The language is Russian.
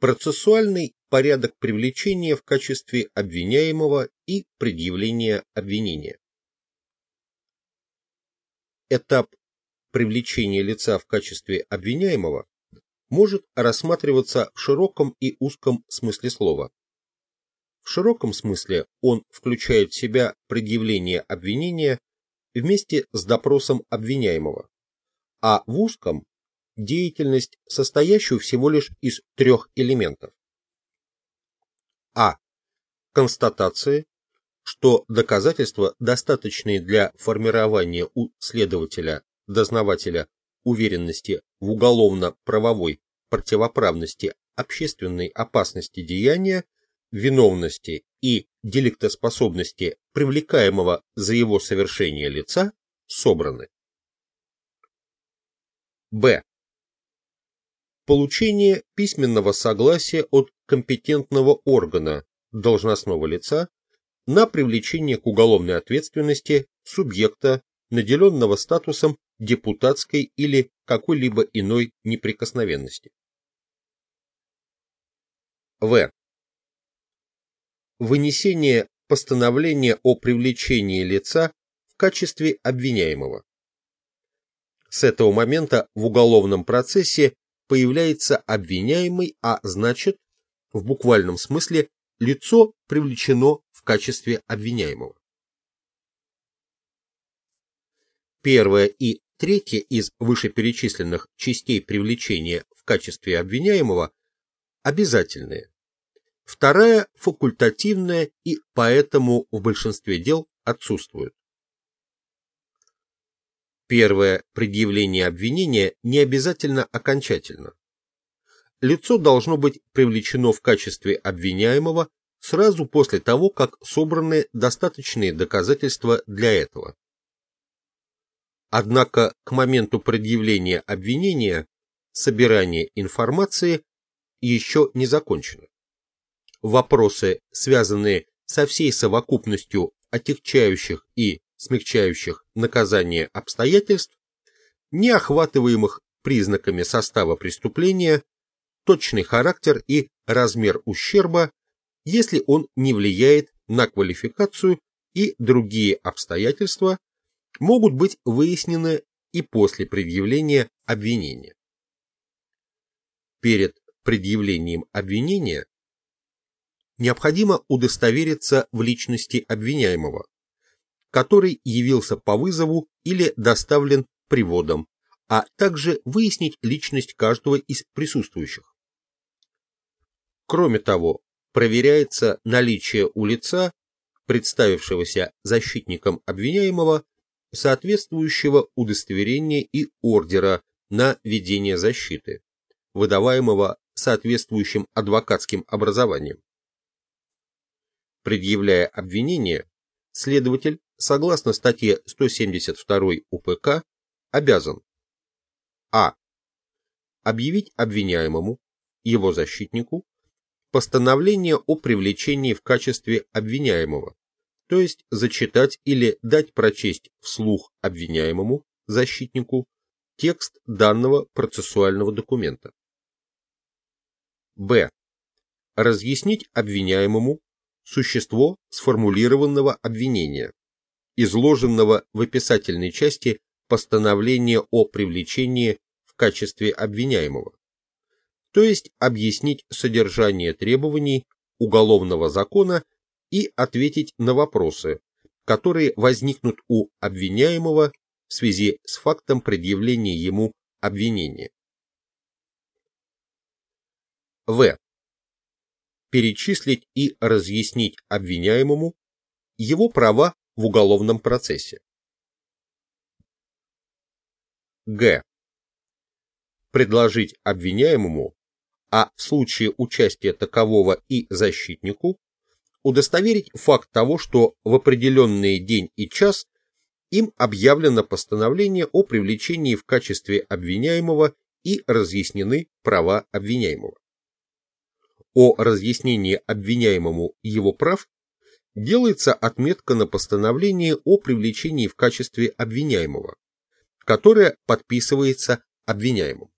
Процессуальный порядок привлечения в качестве обвиняемого и предъявления обвинения. Этап привлечения лица в качестве обвиняемого может рассматриваться в широком и узком смысле слова. В широком смысле он включает в себя предъявление обвинения вместе с допросом обвиняемого, а в узком – деятельность, состоящую всего лишь из трех элементов. А. Констатации, что доказательства, достаточные для формирования у следователя, дознавателя уверенности в уголовно-правовой противоправности общественной опасности деяния, виновности и деликтоспособности привлекаемого за его совершение лица, собраны. Б. Получение письменного согласия от компетентного органа должностного лица на привлечение к уголовной ответственности субъекта, наделенного статусом депутатской или какой-либо иной неприкосновенности. В. Вынесение постановления о привлечении лица в качестве обвиняемого. С этого момента в уголовном процессе появляется обвиняемый, а значит, в буквальном смысле, лицо привлечено в качестве обвиняемого. Первое и третье из вышеперечисленных частей привлечения в качестве обвиняемого обязательные. Вторая факультативная и поэтому в большинстве дел отсутствует. Первое предъявление обвинения не обязательно окончательно. Лицо должно быть привлечено в качестве обвиняемого сразу после того, как собраны достаточные доказательства для этого. Однако к моменту предъявления обвинения собирание информации еще не закончено. Вопросы, связанные со всей совокупностью отягчающих и смягчающих наказание обстоятельств, не охватываемых признаками состава преступления, точный характер и размер ущерба, если он не влияет на квалификацию и другие обстоятельства, могут быть выяснены и после предъявления обвинения. Перед предъявлением обвинения необходимо удостовериться в личности обвиняемого, который явился по вызову или доставлен приводом, а также выяснить личность каждого из присутствующих. Кроме того, проверяется наличие у лица, представившегося защитником обвиняемого, соответствующего удостоверения и ордера на ведение защиты, выдаваемого соответствующим адвокатским образованием. Предъявляя обвинение, следователь, согласно статье 172 УПК, обязан а. объявить обвиняемому, его защитнику, постановление о привлечении в качестве обвиняемого, то есть зачитать или дать прочесть вслух обвиняемому, защитнику, текст данного процессуального документа. Б. Разъяснить обвиняемому существо сформулированного обвинения, изложенного в описательной части постановления о привлечении в качестве обвиняемого, то есть объяснить содержание требований уголовного закона и ответить на вопросы, которые возникнут у обвиняемого в связи с фактом предъявления ему обвинения. В. Перечислить и разъяснить обвиняемому его права в уголовном процессе. Г. Предложить обвиняемому, а в случае участия такового и защитнику, удостоверить факт того, что в определенный день и час им объявлено постановление о привлечении в качестве обвиняемого и разъяснены права обвиняемого. О разъяснении обвиняемому его прав делается отметка на постановлении о привлечении в качестве обвиняемого, которое подписывается обвиняемым.